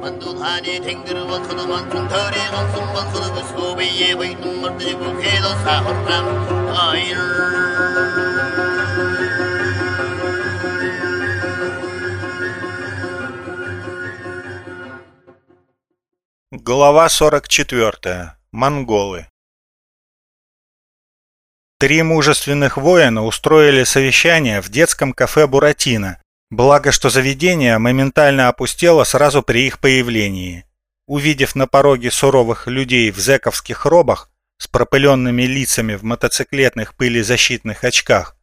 만두하니 탱그르와 커도만 통털에 건승만 커도 소비에 보이는 멀리고 해도 사호람 아이를 Глава 44. Монголы. Три мужественных воина устроили совещание в детском кафе «Буратино», благо что заведение моментально опустело сразу при их появлении. Увидев на пороге суровых людей в зэковских робах с пропыленными лицами в мотоциклетных пылезащитных очках,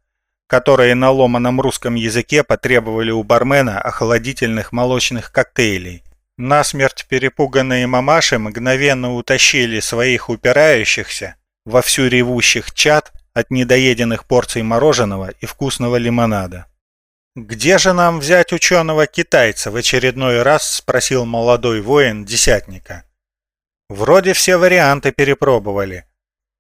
которые на ломаном русском языке потребовали у бармена охладительных молочных коктейлей, Насмерть перепуганные мамаши мгновенно утащили своих упирающихся, вовсю ревущих чад от недоеденных порций мороженого и вкусного лимонада. «Где же нам взять ученого-китайца?» – в очередной раз спросил молодой воин десятника. Вроде все варианты перепробовали.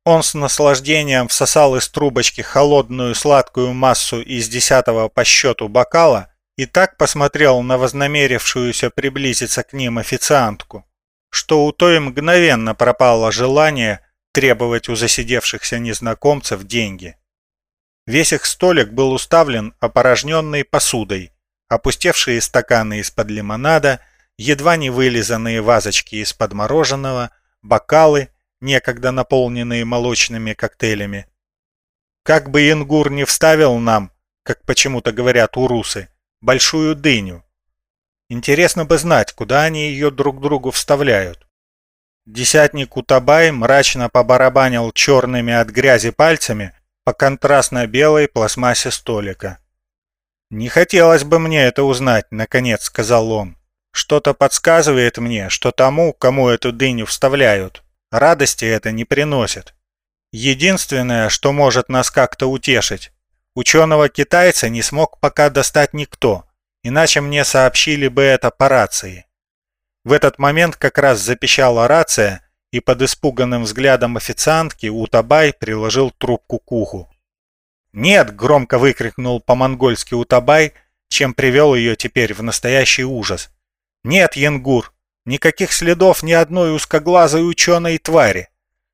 Он с наслаждением всосал из трубочки холодную сладкую массу из десятого по счету бокала и так посмотрел на вознамерившуюся приблизиться к ним официантку, что у той мгновенно пропало желание требовать у засидевшихся незнакомцев деньги. Весь их столик был уставлен опорожненной посудой, опустевшие стаканы из-под лимонада, едва не вылизанные вазочки из-под мороженого, бокалы, некогда наполненные молочными коктейлями. Как бы Ингур не вставил нам, как почему-то говорят урусы, большую дыню. Интересно бы знать, куда они ее друг другу вставляют. Десятник Утабай мрачно побарабанил черными от грязи пальцами по контрастно-белой пластмассе столика. «Не хотелось бы мне это узнать», — наконец сказал он. «Что-то подсказывает мне, что тому, кому эту дыню вставляют, радости это не приносит. Единственное, что может нас как-то утешить, Ученого-китайца не смог пока достать никто, иначе мне сообщили бы это по рации. В этот момент как раз запищала рация, и под испуганным взглядом официантки Утабай приложил трубку к уху. «Нет!» – громко выкрикнул по-монгольски Утабай, чем привел ее теперь в настоящий ужас. «Нет, Янгур, никаких следов ни одной узкоглазой ученой твари.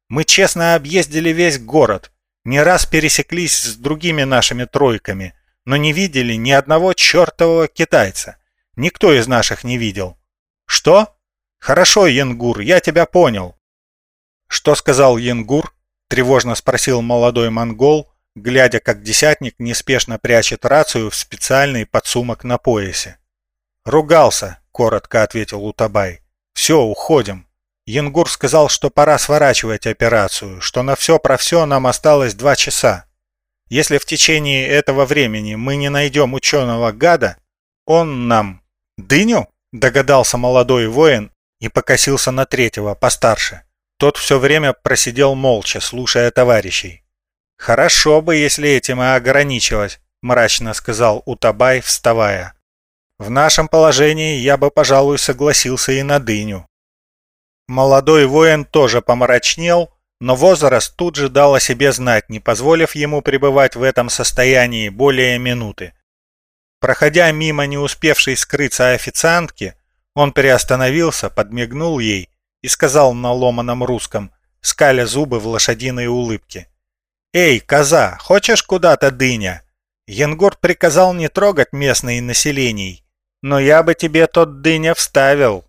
Мы честно объездили весь город, не раз пересеклись с другими нашими тройками, но не видели ни одного чертового китайца. Никто из наших не видел. Что? Хорошо, Янгур, я тебя понял. Что сказал Янгур? Тревожно спросил молодой монгол, глядя, как десятник неспешно прячет рацию в специальный подсумок на поясе. «Ругался», — коротко ответил Утабай. «Все, уходим». Янгур сказал, что пора сворачивать операцию, что на все про все нам осталось два часа. Если в течение этого времени мы не найдем ученого гада, он нам... Дыню? Догадался молодой воин и покосился на третьего, постарше. Тот все время просидел молча, слушая товарищей. «Хорошо бы, если этим и ограничилось», – мрачно сказал Утабай, вставая. «В нашем положении я бы, пожалуй, согласился и на дыню». Молодой воин тоже помрачнел, но возраст тут же дал о себе знать, не позволив ему пребывать в этом состоянии более минуты. Проходя мимо не успевшей скрыться официантки, он приостановился, подмигнул ей и сказал на ломаном русском, скаля зубы в лошадиной улыбке. «Эй, коза, хочешь куда-то дыня?» Янгор приказал не трогать местные населений, но я бы тебе тот дыня вставил.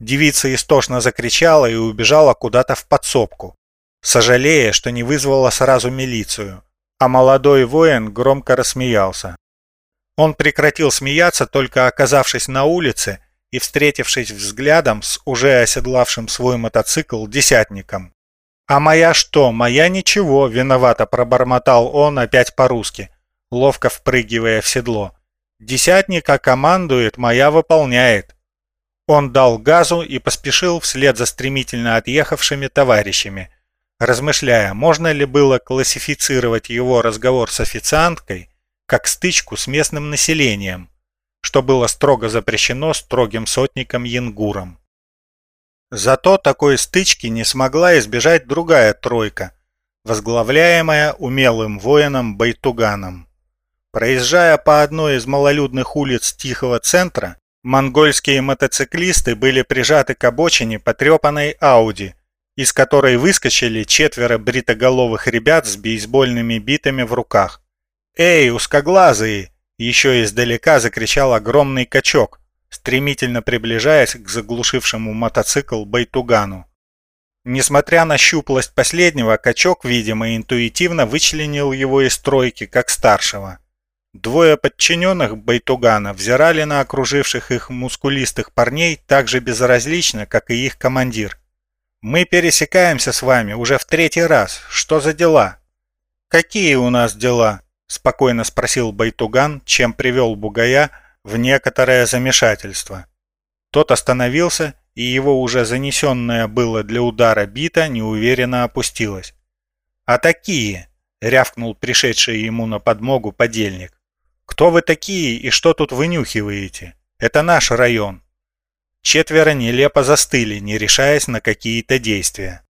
Девица истошно закричала и убежала куда-то в подсобку, сожалея, что не вызвала сразу милицию. А молодой воин громко рассмеялся. Он прекратил смеяться, только оказавшись на улице и встретившись взглядом с уже оседлавшим свой мотоцикл десятником. «А моя что? Моя ничего!» – виновато пробормотал он опять по-русски, ловко впрыгивая в седло. «Десятника командует, моя выполняет. Он дал газу и поспешил вслед за стремительно отъехавшими товарищами, размышляя, можно ли было классифицировать его разговор с официанткой как стычку с местным населением, что было строго запрещено строгим сотником Янгуром. Зато такой стычки не смогла избежать другая тройка, возглавляемая умелым воином Байтуганом. Проезжая по одной из малолюдных улиц Тихого центра, Монгольские мотоциклисты были прижаты к обочине потрепанной Ауди, из которой выскочили четверо бритоголовых ребят с бейсбольными битами в руках. «Эй, узкоглазые!» – еще издалека закричал огромный качок, стремительно приближаясь к заглушившему мотоцикл Байтугану. Несмотря на щуплость последнего, качок, видимо, интуитивно вычленил его из стройки как старшего. Двое подчиненных Байтугана взирали на окруживших их мускулистых парней так же безразлично, как и их командир. «Мы пересекаемся с вами уже в третий раз. Что за дела?» «Какие у нас дела?» – спокойно спросил Байтуган, чем привел Бугая в некоторое замешательство. Тот остановился, и его уже занесенное было для удара бита неуверенно опустилось. «А такие?» – рявкнул пришедший ему на подмогу подельник. «Кто вы такие и что тут вынюхиваете? Это наш район». Четверо нелепо застыли, не решаясь на какие-то действия.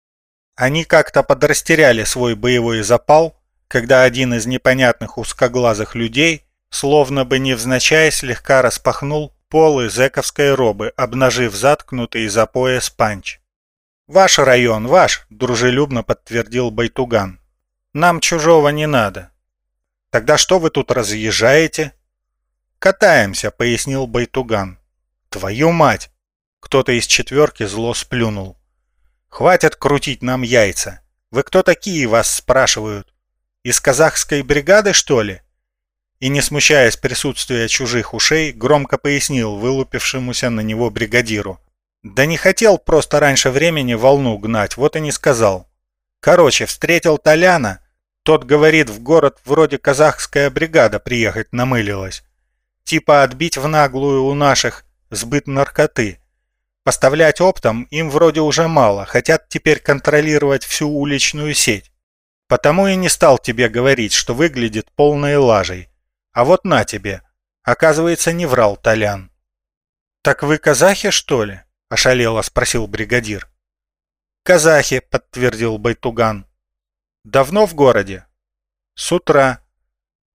Они как-то подрастеряли свой боевой запал, когда один из непонятных узкоглазых людей, словно бы невзначай, слегка распахнул полы зэковской робы, обнажив заткнутый за пояс панч. «Ваш район, ваш!» – дружелюбно подтвердил Байтуган. «Нам чужого не надо. «Тогда что вы тут разъезжаете?» «Катаемся», — пояснил Байтуган. «Твою мать!» Кто-то из четверки зло сплюнул. «Хватит крутить нам яйца. Вы кто такие, вас спрашивают? Из казахской бригады, что ли?» И, не смущаясь присутствия чужих ушей, громко пояснил вылупившемуся на него бригадиру. «Да не хотел просто раньше времени волну гнать, вот и не сказал. Короче, встретил Толяна, тот говорит, в город вроде казахская бригада приехать намылилась. Типа отбить в наглую у наших сбыт наркоты. Поставлять оптом им вроде уже мало, хотят теперь контролировать всю уличную сеть. Потому и не стал тебе говорить, что выглядит полной лажей. А вот на тебе. Оказывается, не врал Толян. «Так вы казахи, что ли?» – ошалело спросил бригадир. «Казахи», – подтвердил Байтуган. Давно в городе? С утра.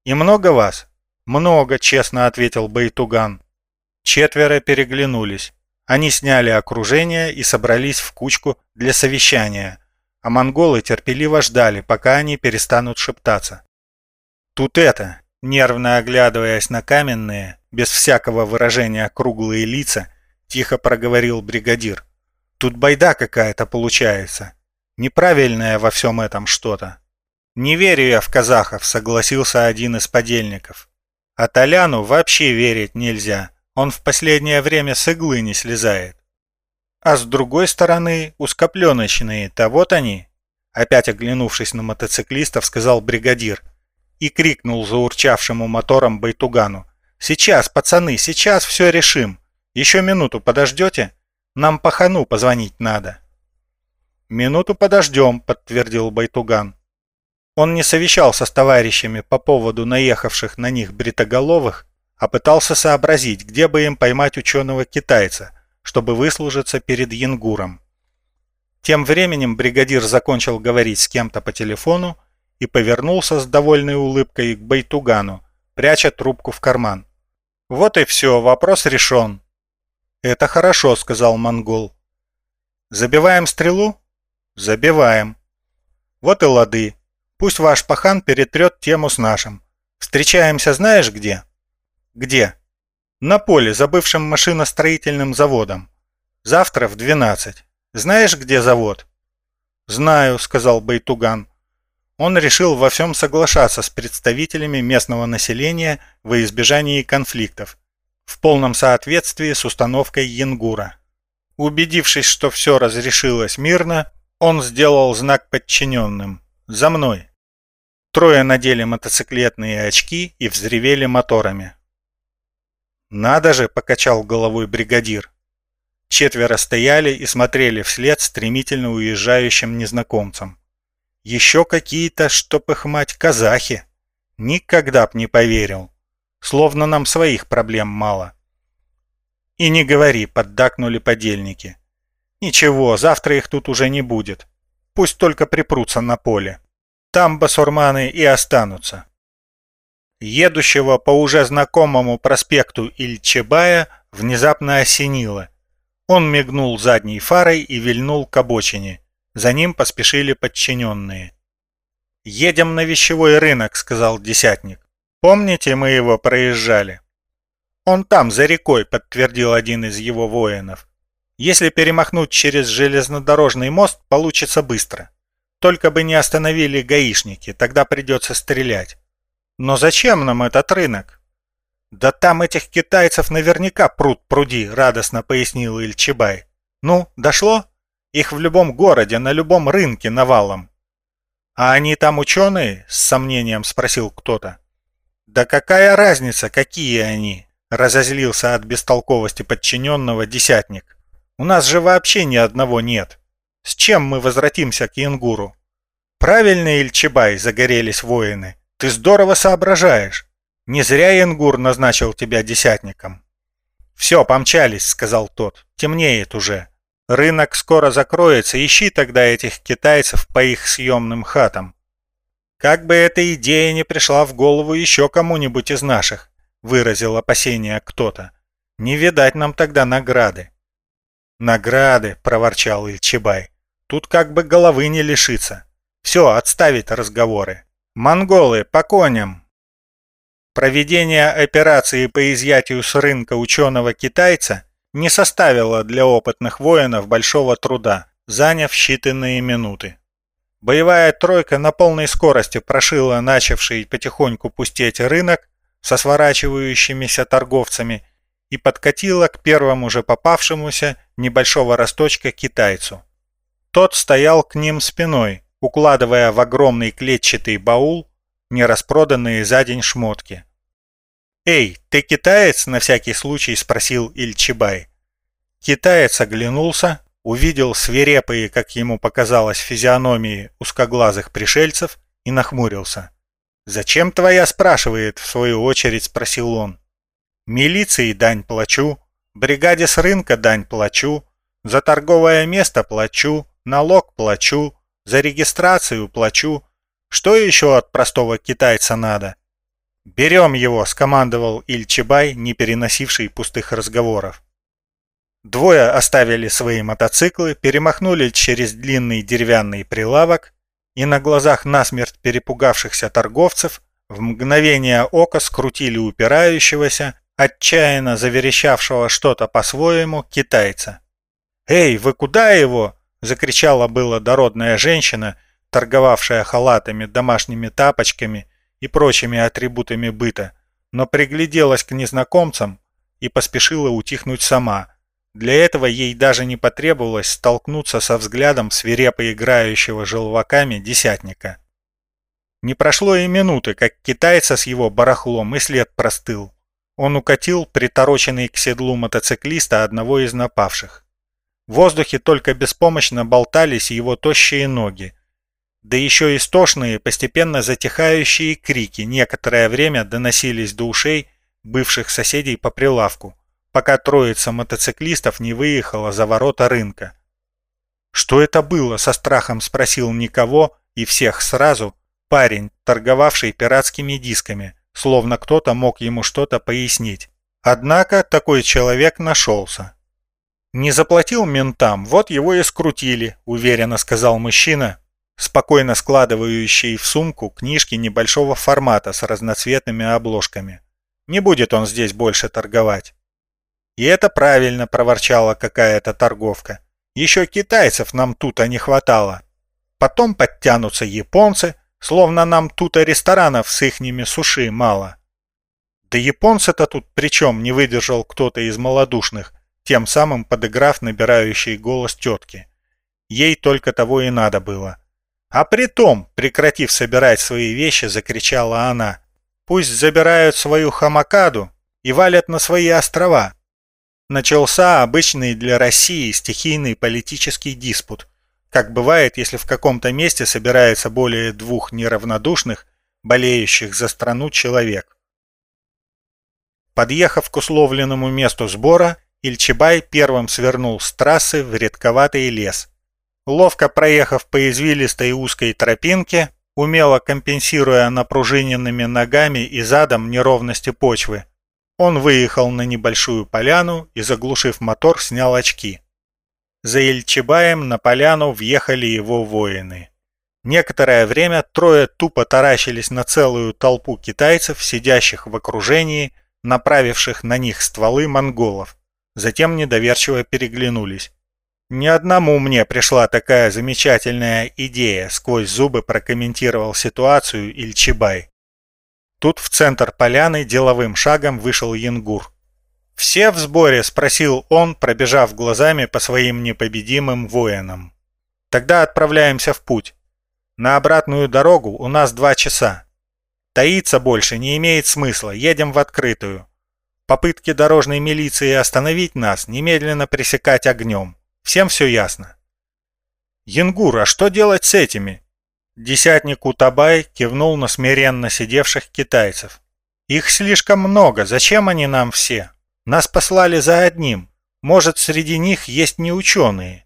И много вас? Много, честно ответил Байтуган. Четверо переглянулись. Они сняли окружение и собрались в кучку для совещания, а монголы терпеливо ждали, пока они перестанут шептаться. Тут это, нервно оглядываясь на каменные, без всякого выражения круглые лица, тихо проговорил бригадир. Тут байда какая-то получается. Неправильное во всем этом что-то. Не верю я в казахов, согласился один из подельников. А Толяну вообще верить нельзя. Он в последнее время с иглы не слезает. А с другой стороны, узкопленочные-то вот они. Опять оглянувшись на мотоциклистов, сказал бригадир и крикнул заурчавшему мотором Байтугану. «Сейчас, пацаны, сейчас все решим. Еще минуту подождете? Нам по хану позвонить надо». «Минуту подождем», — подтвердил Байтуган. Он не совещался с товарищами по поводу наехавших на них бритоголовых, а пытался сообразить, где бы им поймать ученого-китайца, чтобы выслужиться перед Янгуром. Тем временем бригадир закончил говорить с кем-то по телефону и повернулся с довольной улыбкой к Байтугану, пряча трубку в карман. «Вот и все, вопрос решен». «Это хорошо», — сказал монгол. «Забиваем стрелу?» Забиваем. Вот и лады. Пусть ваш пахан перетрет тему с нашим. Встречаемся знаешь где? Где? На поле, за бывшим машиностроительным заводом. Завтра в 12. Знаешь, где завод? Знаю, сказал Байтуган. Он решил во всем соглашаться с представителями местного населения во избежании конфликтов, в полном соответствии с установкой Янгура. Убедившись, что все разрешилось мирно, он сделал знак подчиненным. «За мной!» Трое надели мотоциклетные очки и взревели моторами. «Надо же!» – покачал головой бригадир. Четверо стояли и смотрели вслед стремительно уезжающим незнакомцам. Еще какие-то, чтоб их мать, казахи. Никогда б не поверил. Словно нам своих проблем мало. И не говори, поддакнули подельники. Ничего, завтра их тут уже не будет. Пусть только припрутся на поле. Там басурманы и останутся. Едущего по уже знакомому проспекту Ильчебая внезапно осенило. Он мигнул задней фарой и вильнул к обочине. За ним поспешили подчиненные. «Едем на вещевой рынок», — сказал десятник. «Помните, мы его проезжали?» «Он там, за рекой», — подтвердил один из его воинов. «Если перемахнуть через железнодорожный мост, получится быстро. Только бы не остановили гаишники, тогда придется стрелять. Но зачем нам этот рынок?» «Да там этих китайцев наверняка пруд пруди», — радостно пояснил Ильчебай. «Ну, дошло? Их в любом городе, на любом рынке навалом». «А они там ученые?» — с сомнением спросил кто-то. «Да какая разница, какие они?» — разозлился от бестолковости подчиненного десятник. «У нас же вообще ни одного нет. С чем мы возвратимся к Янгуру?» «Правильно, Ильчебай!» — загорелись воины. «Ты здорово соображаешь. Не зря Янгур назначил тебя десятником». «Все, помчались», — сказал тот. «Темнеет уже. Рынок скоро закроется, ищи тогда этих китайцев по их съемным хатам». «Как бы эта идея не пришла в голову еще кому-нибудь из наших», — выразил опасение кто-то. «Не видать нам тогда награды». «Награды», — проворчал Ильчебай. «Тут как бы головы не лишиться. Все, отставить разговоры. Монголы, по коням!» Проведение операции по изъятию с рынка ученого-китайца не составило для опытных воинов большого труда, заняв считанные минуты. Боевая тройка на полной скорости прошила начавший потихоньку пустеть рынок со сворачивающимися торговцами и подкатила к первому же попавшемуся небольшого росточка китайцу. Тот стоял к ним спиной, укладывая в огромный клетчатый баул нераспроданные за день шмотки. «Эй, ты китаец?» – на всякий случай спросил Ильчибай. Китаец оглянулся, увидел свирепые, как ему показалось, физиономии узкоглазых пришельцев и нахмурился. «Зачем твоя?» – спрашивает, в свою очередь спросил он. «Милиции дань плачу, бригаде с рынка дань плачу, за торговое место плачу, налог плачу, за регистрацию плачу. Что еще от простого китайца надо?» «Берем его!» – скомандовал Ильчебай, не переносивший пустых разговоров. Двое оставили свои мотоциклы, перемахнули через длинный деревянный прилавок и на глазах насмерть перепугавшихся торговцев в мгновение ока скрутили упирающегося, отчаянно заверещавшего что-то по-своему китайца. «Эй, вы куда его?» – закричала была дородная женщина, торговавшая халатами, домашними тапочками и прочими атрибутами быта, но пригляделась к незнакомцам и поспешила утихнуть сама – для этого ей даже не потребовалось столкнуться со взглядом свирепо играющего желваками десятника. Не прошло и минуты, как китайца с его барахлом и след простыл. Он укатил притороченный к седлу мотоциклиста одного из напавших. В воздухе только беспомощно болтались его тощие ноги. Да еще истошные, постепенно затихающие крики некоторое время доносились до ушей бывших соседей по прилавку пока троица мотоциклистов не выехала за ворота рынка. «Что это было?» – со страхом спросил никого и всех сразу парень, торговавший пиратскими дисками, словно кто-то мог ему что-то пояснить. Однако такой человек нашелся. «Не заплатил ментам, вот его и скрутили», – уверенно сказал мужчина, спокойно складывающий в сумку книжки небольшого формата с разноцветными обложками. Не будет он здесь больше торговать. «И это правильно», – проворчала какая-то торговка. «Еще китайцев нам тут-то не хватало. Потом подтянутся японцы, словно нам тут-то ресторанов с ихними суши мало». «Да японцы-то тут при чем?» – не выдержал кто-то из малодушных, тем самым подыграв набирающий голос тетки. Ей только того и надо было. А притом, прекратив собирать свои вещи, закричала она. «Пусть забирают свою хамакаду и валят на свои острова. Начался обычный для России стихийный политический диспут, как бывает, если в каком-то месте собирается более двух неравнодушных, болеющих за страну человек. Подъехав к условленному месту сбора, Ильчебай первым свернул с трассы в редковатый лес. Ловко проехав по извилистой узкой тропинке, умело компенсируя напружиненными ногами и задом неровности почвы, Он выехал на небольшую поляну и, заглушив мотор, снял очки. За Ильчебаем на поляну въехали его воины. Некоторое время трое тупо таращились на целую толпу китайцев, сидящих в окружении, направивших на них стволы монголов. Затем недоверчиво переглянулись. «Ни одному мне пришла такая замечательная идея», сквозь зубы прокомментировал ситуацию Ильчебай. Тут в центр поляны деловым шагом вышел Янгур. «Все в сборе?» – спросил он, пробежав глазами по своим непобедимым воинам. «Тогда отправляемся в путь. На обратную дорогу у нас два часа. Таиться больше не имеет смысла, едем в открытую. Попытки дорожной милиции остановить нас немедленно пресекать огнем. Всем все ясно». «Янгур, а что делать с этими?» Десятник Утабай кивнул на смиренно сидевших китайцев. «Их слишком много, зачем они нам все? Нас послали за одним. Может, среди них есть не ученые?»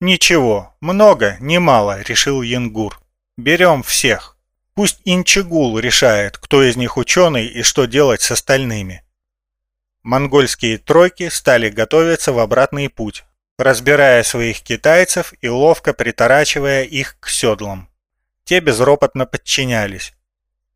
«Ничего, много, не мало», — решил Янгур. «Берем всех. Пусть Инчигул решает, кто из них ученый и что делать с остальными». Монгольские тройки стали готовиться в обратный путь, разбирая своих китайцев и ловко приторачивая их к седлам. Те безропотно подчинялись.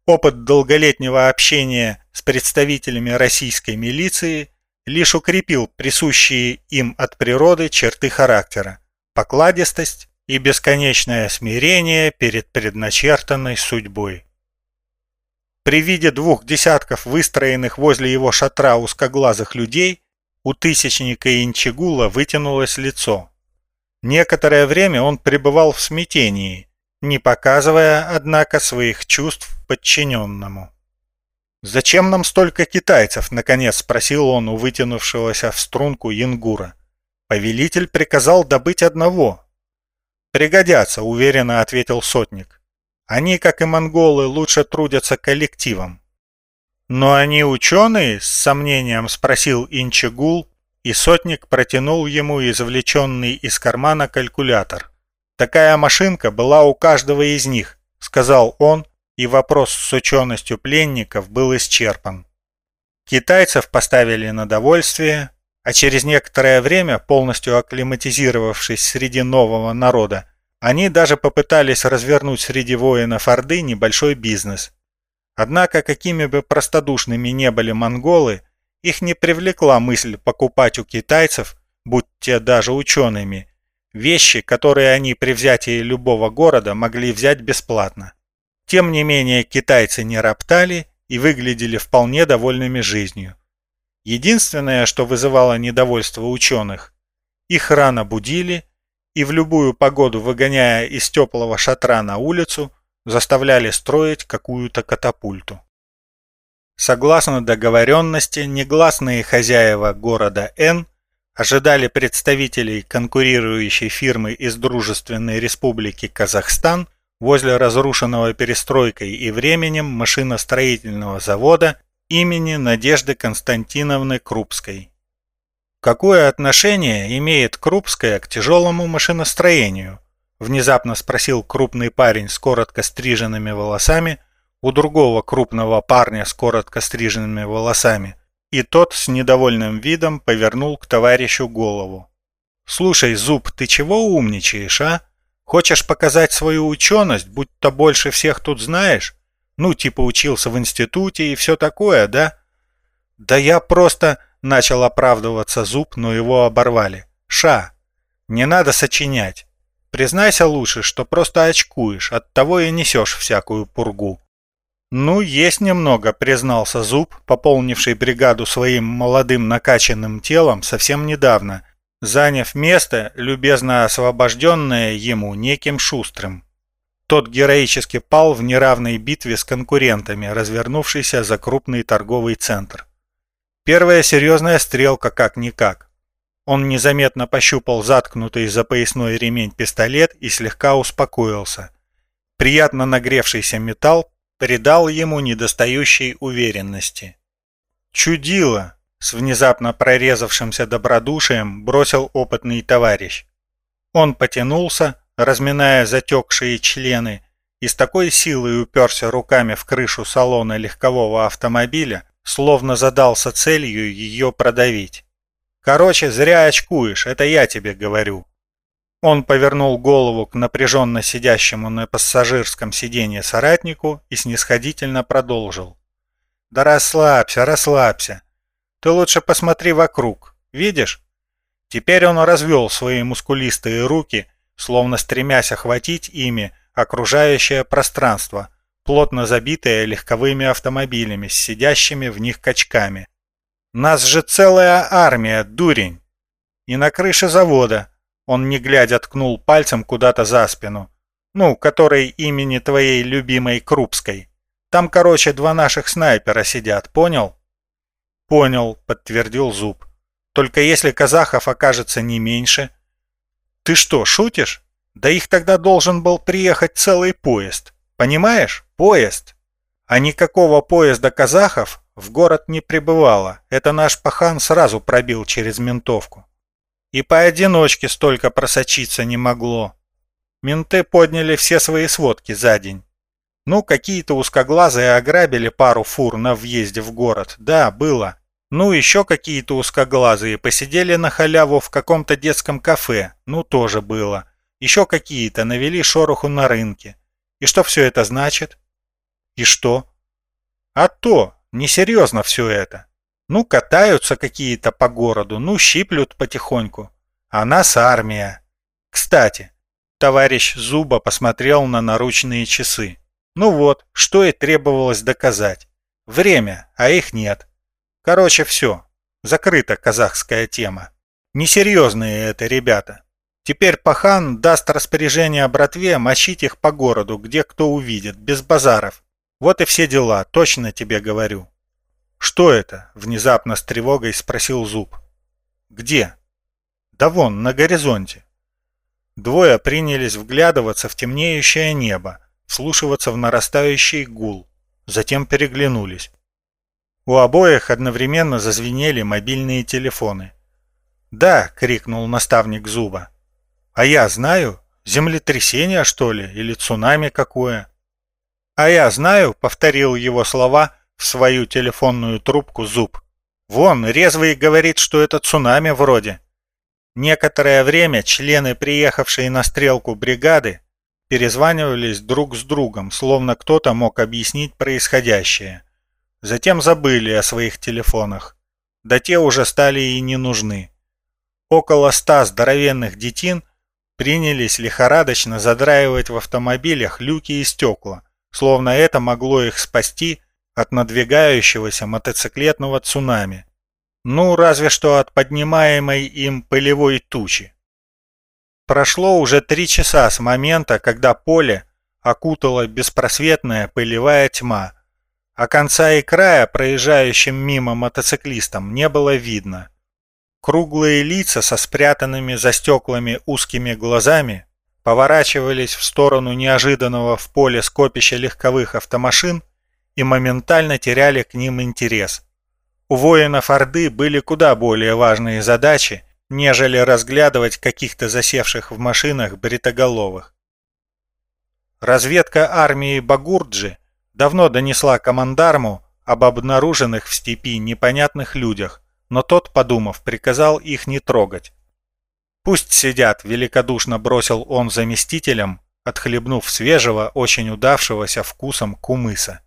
Опыт долголетнего общения с представителями российской милиции лишь укрепил присущие им от природы черты характера, покладистость и бесконечное смирение перед предначертанной судьбой. При виде двух десятков выстроенных возле его шатра узкоглазых людей у тысячника Инчигула вытянулось лицо. Некоторое время он пребывал в смятении – не показывая, однако, своих чувств подчиненному. «Зачем нам столько китайцев?» – наконец спросил он у вытянувшегося в струнку Янгура. «Повелитель приказал добыть одного». «Пригодятся», – уверенно ответил сотник. «Они, как и монголы, лучше трудятся коллективом». «Но они ученые?» – с сомнением спросил Инчигул, и сотник протянул ему извлеченный из кармана калькулятор. Такая машинка была у каждого из них, сказал он, и вопрос с ученостью пленников был исчерпан. Китайцев поставили на довольствие, а через некоторое время, полностью акклиматизировавшись среди нового народа, они даже попытались развернуть среди воинов Орды небольшой бизнес. Однако, какими бы простодушными не были монголы, их не привлекла мысль покупать у китайцев, будь те даже учеными, Вещи, которые они при взятии любого города могли взять бесплатно. Тем не менее, китайцы не роптали и выглядели вполне довольными жизнью. Единственное, что вызывало недовольство ученых, их рано будили и в любую погоду, выгоняя из теплого шатра на улицу, заставляли строить какую-то катапульту. Согласно договоренности, негласные хозяева города Н ожидали представителей конкурирующей фирмы из Дружественной Республики Казахстан возле разрушенного перестройкой и временем машиностроительного завода имени Надежды Константиновны Крупской. «Какое отношение имеет Крупская к тяжелому машиностроению?» – внезапно спросил крупный парень с коротко стриженными волосами у другого крупного парня с коротко стриженными волосами – и тот с недовольным видом повернул к товарищу голову. «Слушай, Зуб, ты чего умничаешь, а? Хочешь показать свою ученость, будто больше всех тут знаешь? Ну, типа учился в институте и все такое, да?» «Да я просто...» — начал оправдываться Зуб, но его оборвали. «Ша, не надо сочинять. Признайся лучше, что просто очкуешь, оттого и несешь всякую пургу. «Ну, есть немного», — признался Зуб, пополнивший бригаду своим молодым накачанным телом совсем недавно, заняв место, любезно освобожденное ему неким Шустрым. Тот героически пал в неравной битве с конкурентами, развернувшейся за крупный торговый центр. Первая серьезная стрелка как-никак. Он незаметно пощупал заткнутый за поясной ремень пистолет и слегка успокоился. Приятно нагревшийся металл придал ему недостающей уверенности. «Чудило!» — с внезапно прорезавшимся добродушием бросил опытный товарищ. Он потянулся, разминая затекшие члены, и с такой силой уперся руками в крышу салона легкового автомобиля, словно задался целью ее продавить. «Короче, зря очкуешь, это я тебе говорю». Он повернул голову к напряженно сидящему на пассажирском сиденье соратнику и снисходительно продолжил. «Да расслабься, расслабься. Ты лучше посмотри вокруг. Видишь? Теперь он развел свои мускулистые руки, словно стремясь охватить ими окружающее пространство, плотно забитое легковыми автомобилями с сидящими в них качками. «Нас же целая армия, дурень!» И на крыше завода он, не глядя, ткнул пальцем куда-то за спину. Ну, которой имени твоей любимой Крупской. Там, короче, два наших снайпера сидят, понял? Понял, подтвердил Зуб. Только если казахов окажется не меньше. Ты что, шутишь? Да их тогда должен был приехать целый поезд. Понимаешь? Поезд. А никакого поезда казахов в город не прибывало. Это наш пахан сразу пробил через ментовку. И поодиночке столько просочиться не могло. Менты подняли все свои сводки за день. Ну, какие-то узкоглазые ограбили пару фур на въезде в город. Да, было. Ну, еще какие-то узкоглазые посидели на халяву в каком-то детском кафе. Ну, тоже было. Еще какие-то навели шороху на рынке. И что все это значит? И что? А то, несерьезно все это. Ну, катаются какие-то по городу, ну, щиплют потихоньку. А нас армия. Кстати, товарищ Зуба посмотрел на наручные часы. Ну вот, что и требовалось доказать. Время, а их нет. Короче, все. Закрыта казахская тема. Несерьезные это ребята. Теперь пахан даст распоряжение братве мочить их по городу, где кто увидит, без базаров. Вот и все дела, точно тебе говорю. Что это? Внезапно с тревогой спросил Зуб. Где? Да вон, на горизонте. Двое принялись вглядываться в темнеющее небо, вслушиваться в нарастающий гул, затем переглянулись. У обоих одновременно зазвенели мобильные телефоны. «Да!» — крикнул наставник Зуба. А я знаю, землетрясение, что ли, или цунами какое. А я знаю, повторил его слова в свою телефонную трубку зуб. Вон, резвый говорит, что это цунами вроде. Некоторое время члены, приехавшие на стрелку бригады, перезванивались друг с другом, словно кто-то мог объяснить происходящее. Затем забыли о своих телефонах. Да те уже стали и не нужны. Около ста здоровенных детин принялись лихорадочно задраивать в автомобилях люки и стекла, словно это могло их спасти от надвигающегося мотоциклетного цунами. Ну, разве что от поднимаемой им пылевой тучи. Прошло уже три часа с момента, когда поле окутала беспросветная пылевая тьма, а конца и края проезжающим мимо мотоциклистам не было видно. Круглые лица со спрятанными за стеклами узкими глазами поворачивались в сторону неожиданного в поле скопища легковых автомашин и моментально теряли к ним интерес. У воинов Орды были куда более важные задачи, нежели разглядывать каких-то засевших в машинах бритоголовых. Разведка армии Багурджи давно донесла командарму об обнаруженных в степи непонятных людях, но тот, подумав, приказал их не трогать. «Пусть сидят», — великодушно бросил он заместителям, отхлебнув свежего, очень удавшегося вкусом кумыса.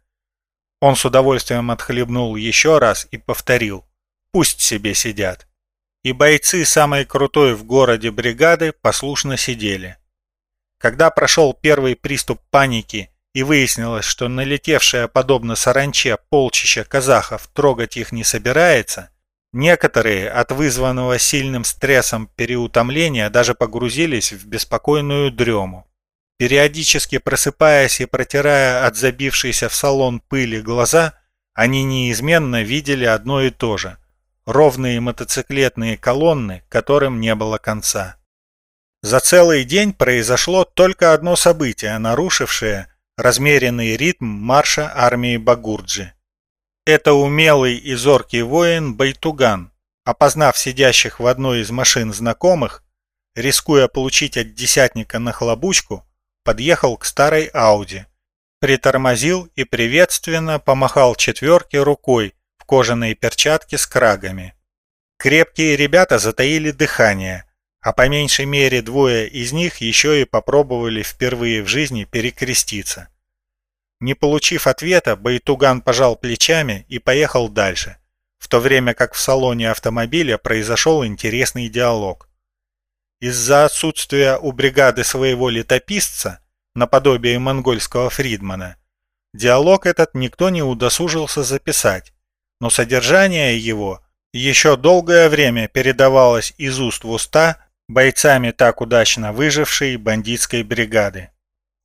Он с удовольствием отхлебнул еще раз и повторил «Пусть себе сидят». И бойцы самой крутой в городе бригады послушно сидели. Когда прошел первый приступ паники и выяснилось, что налетевшая подобно саранче полчища казахов трогать их не собирается, Некоторые от вызванного сильным стрессом переутомления даже погрузились в беспокойную дрему. Периодически просыпаясь и протирая от забившейся в салон пыли глаза, они неизменно видели одно и то же – ровные мотоциклетные колонны, которым не было конца. За целый день произошло только одно событие, нарушившее размеренный ритм марша армии Багурджи. Это умелый и зоркий воин Байтуган, опознав сидящих в одной из машин знакомых, рискуя получить от десятника нахлобучку, подъехал к старой Ауди, притормозил и приветственно помахал четверке рукой в кожаные перчатки с крагами. Крепкие ребята затаили дыхание, а по меньшей мере двое из них еще и попробовали впервые в жизни перекреститься. Не получив ответа, Байтуган пожал плечами и поехал дальше, в то время как в салоне автомобиля произошел интересный диалог. Из-за отсутствия у бригады своего летописца, наподобие монгольского Фридмана, диалог этот никто не удосужился записать, но содержание его еще долгое время передавалось из уст в уста бойцами так удачно выжившей бандитской бригады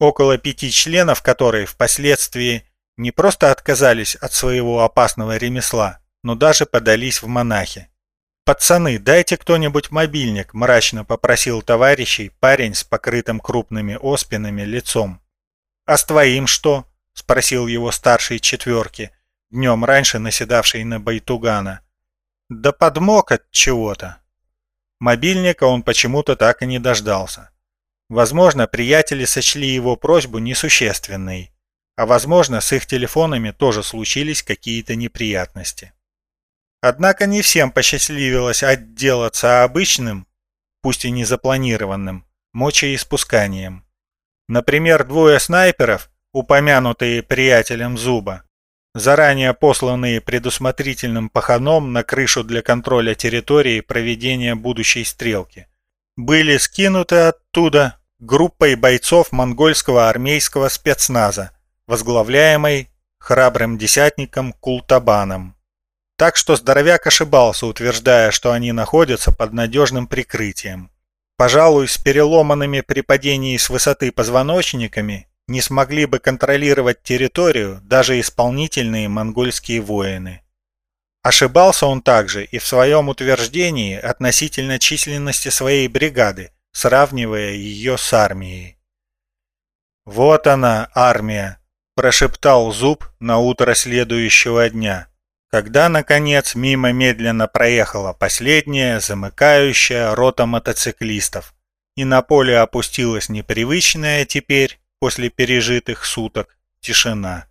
около пяти членов которой впоследствии не просто отказались от своего опасного ремесла, но даже подались в монахи. «Пацаны, дайте кто-нибудь мобильник», – мрачно попросил товарищей парень с покрытым крупными оспинами лицом. «А с твоим что?» – спросил его старший четверки, днем раньше наседавший на Байтугана. «Да подмок от чего-то». Мобильника он почему-то так и не дождался. Возможно, приятели сочли его просьбу несущественной, а возможно, с их телефонами тоже случились какие-то неприятности. Однако не всем посчастливилось отделаться обычным, пусть и не запланированным, мочеиспусканием. Например, двое снайперов, упомянутые приятелем Зуба, заранее посланные предусмотрительным паханом на крышу для контроля территории проведения будущей стрелки, были скинуты оттуда группой бойцов монгольского армейского спецназа, возглавляемой храбрым десятником Култабаном. Так что здоровяк ошибался, утверждая, что они находятся под надежным прикрытием. Пожалуй, с переломанными при падении с высоты позвоночниками не смогли бы контролировать территорию даже исполнительные монгольские воины. Ошибался он также и в своем утверждении относительно численности своей бригады, сравнивая ее с армией. «Вот она, армия!» – прошептал Зуб на утро следующего дня, когда, наконец, мимо медленно проехала последняя, замыкающая рота мотоциклистов, и на поле опустилась непривычная теперь, после пережитых суток, тишина.